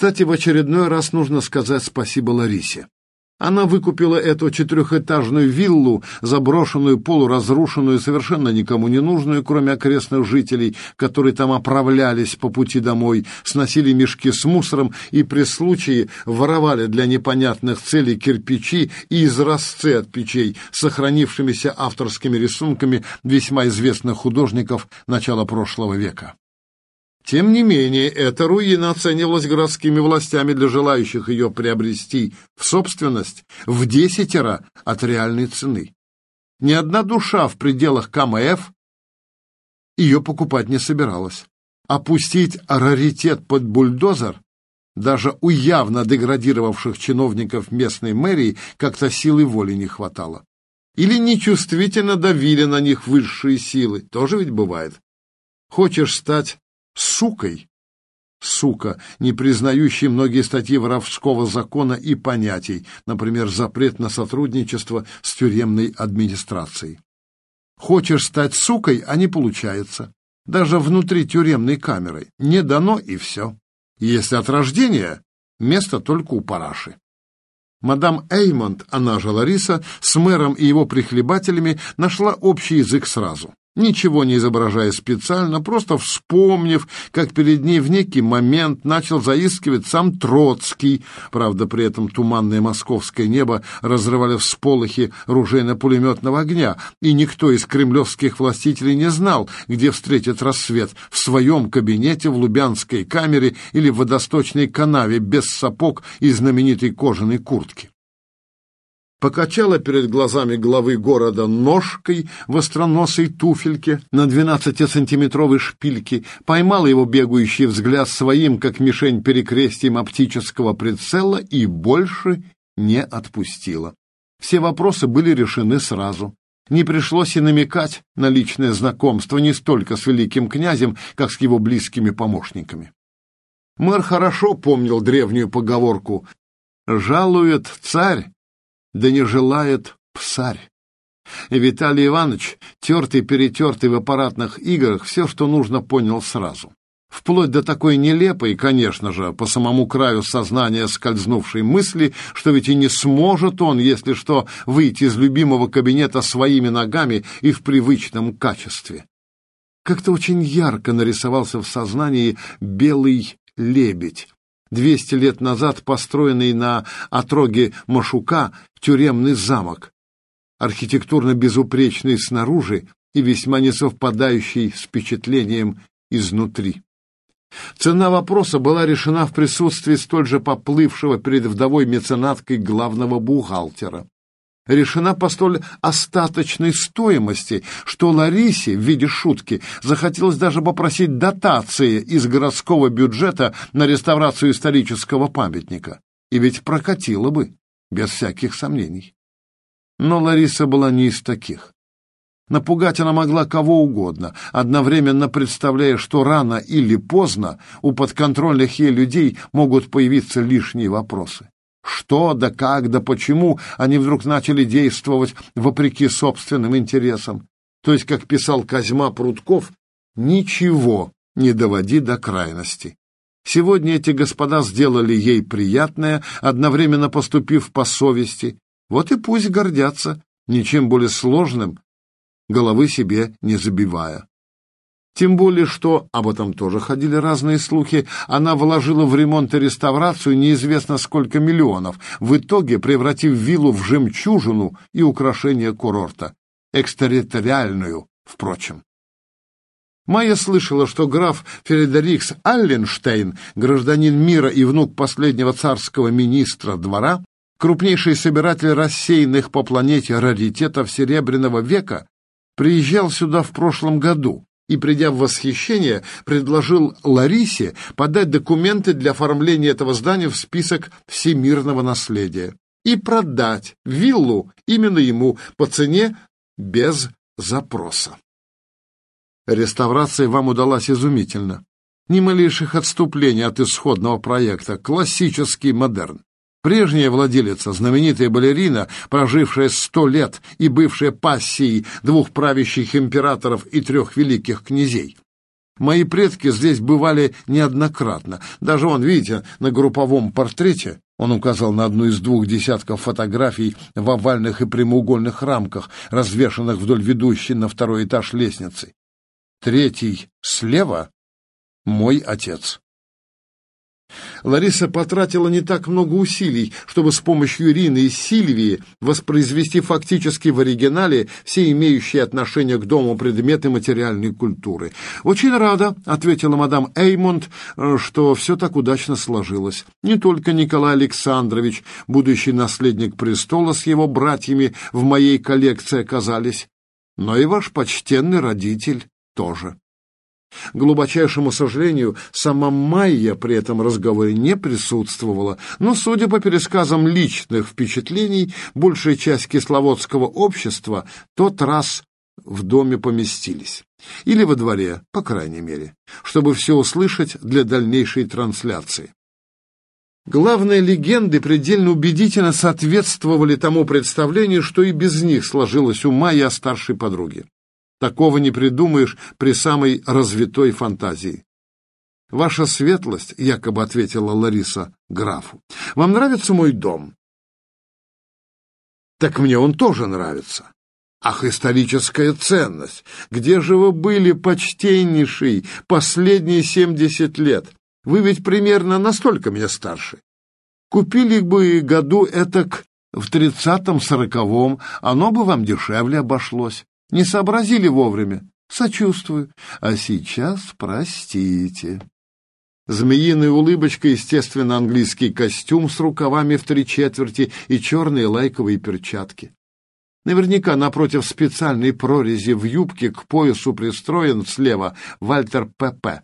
Кстати, в очередной раз нужно сказать спасибо Ларисе. Она выкупила эту четырехэтажную виллу, заброшенную, полуразрушенную, совершенно никому не нужную, кроме окрестных жителей, которые там оправлялись по пути домой, сносили мешки с мусором и при случае воровали для непонятных целей кирпичи и изразцы от печей, сохранившимися авторскими рисунками весьма известных художников начала прошлого века. Тем не менее, эта руина оценивалась городскими властями для желающих ее приобрести в собственность в десятеро от реальной цены. Ни одна душа в пределах КМФ ее покупать не собиралась. Опустить раритет под бульдозер даже у явно деградировавших чиновников местной мэрии как-то силы воли не хватало. Или нечувствительно давили на них высшие силы, тоже ведь бывает. Хочешь стать сукой, сука, не признающий многие статьи воровского закона и понятий, например, запрет на сотрудничество с тюремной администрацией. Хочешь стать сукой, а не получается. Даже внутри тюремной камеры. Не дано и все. Если от рождения, место только у параши. Мадам Эймонд, она же Лариса, с мэром и его прихлебателями нашла общий язык сразу ничего не изображая специально, просто вспомнив, как перед ней в некий момент начал заискивать сам Троцкий. Правда, при этом туманное московское небо разрывали всполохи ружейно-пулеметного огня, и никто из кремлевских властителей не знал, где встретит рассвет — в своем кабинете, в Лубянской камере или в водосточной канаве без сапог и знаменитой кожаной куртки покачала перед глазами главы города ножкой в остроносой туфельке на двенадцатисантиметровой шпильке, поймала его бегающий взгляд своим, как мишень перекрестием оптического прицела, и больше не отпустила. Все вопросы были решены сразу. Не пришлось и намекать на личное знакомство не столько с великим князем, как с его близкими помощниками. Мэр хорошо помнил древнюю поговорку «Жалует царь, да не желает псарь. Виталий Иванович, тертый-перетертый в аппаратных играх, все, что нужно, понял сразу. Вплоть до такой нелепой, конечно же, по самому краю сознания скользнувшей мысли, что ведь и не сможет он, если что, выйти из любимого кабинета своими ногами и в привычном качестве. Как-то очень ярко нарисовался в сознании белый лебедь, Двести лет назад построенный на отроге Машука тюремный замок, архитектурно безупречный снаружи и весьма не совпадающий с впечатлением изнутри. Цена вопроса была решена в присутствии столь же поплывшего перед вдовой меценаткой главного бухгалтера решена по столь остаточной стоимости, что Ларисе в виде шутки захотелось даже попросить дотации из городского бюджета на реставрацию исторического памятника. И ведь прокатило бы, без всяких сомнений. Но Лариса была не из таких. Напугать она могла кого угодно, одновременно представляя, что рано или поздно у подконтрольных ей людей могут появиться лишние вопросы. Что, да как, да почему они вдруг начали действовать вопреки собственным интересам? То есть, как писал Козьма Прутков, ничего не доводи до крайности. Сегодня эти господа сделали ей приятное, одновременно поступив по совести. Вот и пусть гордятся, ничем более сложным, головы себе не забивая. Тем более, что, об этом тоже ходили разные слухи, она вложила в ремонт и реставрацию неизвестно сколько миллионов, в итоге превратив виллу в жемчужину и украшение курорта. Экстерриториальную, впрочем. Майя слышала, что граф Фредерикс Алленштейн, гражданин мира и внук последнего царского министра двора, крупнейший собиратель рассеянных по планете раритетов Серебряного века, приезжал сюда в прошлом году и, придя в восхищение, предложил Ларисе подать документы для оформления этого здания в список всемирного наследия и продать виллу именно ему по цене без запроса. Реставрация вам удалась изумительно. Ни малейших отступлений от исходного проекта. Классический модерн. Прежняя владелица, знаменитая балерина, прожившая сто лет и бывшая пассией двух правящих императоров и трех великих князей, Мои предки здесь бывали неоднократно. Даже он, видите, на групповом портрете, он указал на одну из двух десятков фотографий в овальных и прямоугольных рамках, развешанных вдоль ведущей на второй этаж лестницы. Третий слева — мой отец. Лариса потратила не так много усилий, чтобы с помощью Ирины и Сильвии воспроизвести фактически в оригинале все имеющие отношение к дому предметы материальной культуры. «Очень рада», — ответила мадам Эймонд, — «что все так удачно сложилось. Не только Николай Александрович, будущий наследник престола с его братьями, в моей коллекции оказались, но и ваш почтенный родитель тоже». К глубочайшему сожалению, сама Майя при этом разговоре не присутствовала, но, судя по пересказам личных впечатлений, большая часть кисловодского общества тот раз в доме поместились. Или во дворе, по крайней мере, чтобы все услышать для дальнейшей трансляции. Главные легенды предельно убедительно соответствовали тому представлению, что и без них сложилось у Майи о старшей подруге. Такого не придумаешь при самой развитой фантазии. «Ваша светлость», — якобы ответила Лариса графу, — «вам нравится мой дом?» «Так мне он тоже нравится». «Ах, историческая ценность! Где же вы были, почтеннейший, последние семьдесят лет? Вы ведь примерно настолько меня старше. Купили бы году этак в тридцатом-сороковом, оно бы вам дешевле обошлось. Не сообразили вовремя? Сочувствую. А сейчас простите. Змеиная улыбочка, естественно, английский костюм с рукавами в три четверти и черные лайковые перчатки. Наверняка напротив специальной прорези в юбке к поясу пристроен слева Вальтер П.П.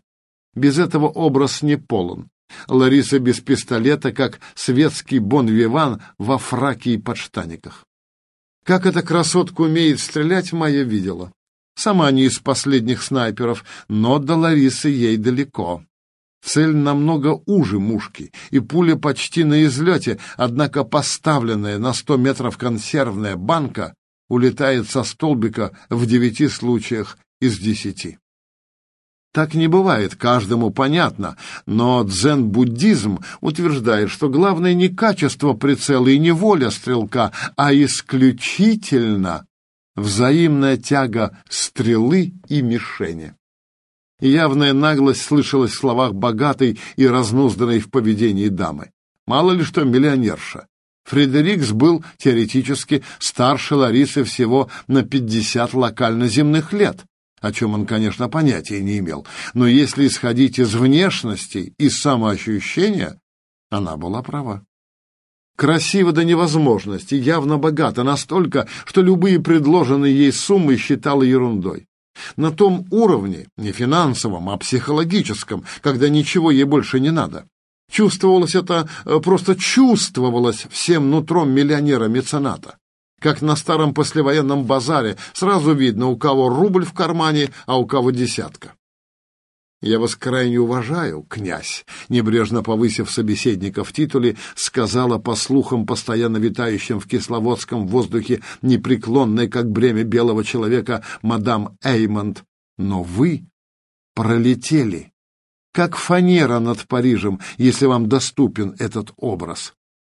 Без этого образ не полон. Лариса без пистолета, как светский бон-виван во фраке и подштаниках. Как эта красотка умеет стрелять, Майя видела. Сама не из последних снайперов, но до Ларисы ей далеко. Цель намного уже мушки, и пуля почти на излете, однако поставленная на сто метров консервная банка улетает со столбика в девяти случаях из десяти. Так не бывает, каждому понятно, но дзен-буддизм утверждает, что главное не качество прицела и не воля стрелка, а исключительно взаимная тяга стрелы и мишени. Явная наглость слышалась в словах богатой и разнузданной в поведении дамы. Мало ли что миллионерша. Фредерикс был теоретически старше Ларисы всего на 50 локально-земных лет о чем он, конечно, понятия не имел, но если исходить из внешности и самоощущения, она была права. Красиво до невозможности, явно богата, настолько, что любые предложенные ей суммы считала ерундой. На том уровне, не финансовом, а психологическом, когда ничего ей больше не надо. Чувствовалось это, э, просто чувствовалось всем нутром миллионера-мецената. Как на старом послевоенном базаре, сразу видно, у кого рубль в кармане, а у кого десятка. «Я вас крайне уважаю, князь», — небрежно повысив собеседника в титуле, сказала по слухам, постоянно витающим в кисловодском воздухе, непреклонной, как бремя белого человека, мадам Эймонд. «Но вы пролетели, как фанера над Парижем, если вам доступен этот образ.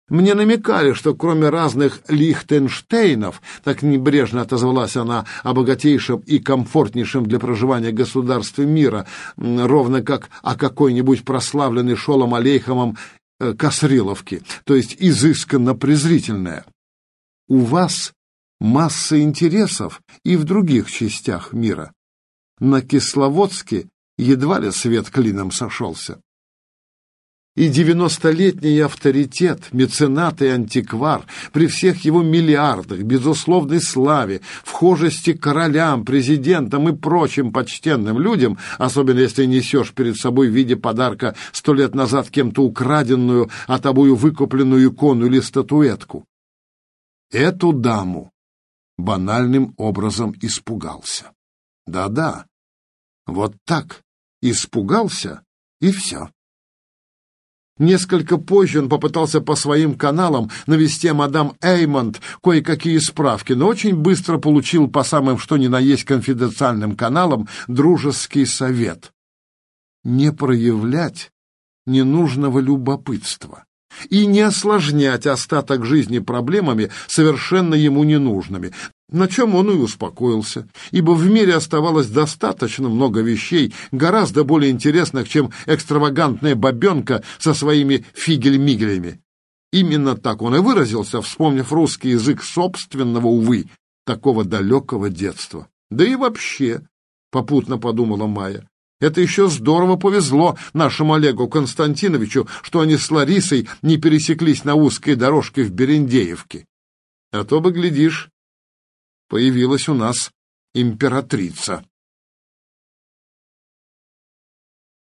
Мне намекали, что кроме разных Лихтенштейнов, так небрежно отозвалась она о богатейшем и комфортнейшем для проживания государстве мира, ровно как о какой-нибудь прославленной Шолом Алейхамом э, то есть изысканно презрительная. У вас масса интересов и в других частях мира. На Кисловодске едва ли свет клином сошелся и девяностолетний авторитет, меценат и антиквар, при всех его миллиардах, безусловной славе, вхожести королям, президентам и прочим почтенным людям, особенно если несешь перед собой в виде подарка сто лет назад кем-то украденную, а тобою выкупленную икону или статуэтку. Эту даму банальным образом испугался. Да-да, вот так испугался и все. Несколько позже он попытался по своим каналам навести мадам Эймонд кое-какие справки, но очень быстро получил по самым что ни на есть конфиденциальным каналам дружеский совет. не проявлять ненужного любопытства и не осложнять остаток жизни проблемами, совершенно ему ненужными, на чем он и успокоился, ибо в мире оставалось достаточно много вещей, гораздо более интересных, чем экстравагантная бабенка со своими фигель-мигелями. Именно так он и выразился, вспомнив русский язык собственного, увы, такого далекого детства. Да и вообще, попутно подумала Майя, это еще здорово повезло нашему Олегу Константиновичу, что они с Ларисой не пересеклись на узкой дорожке в Берендеевке. А то бы, глядишь, появилась у нас императрица.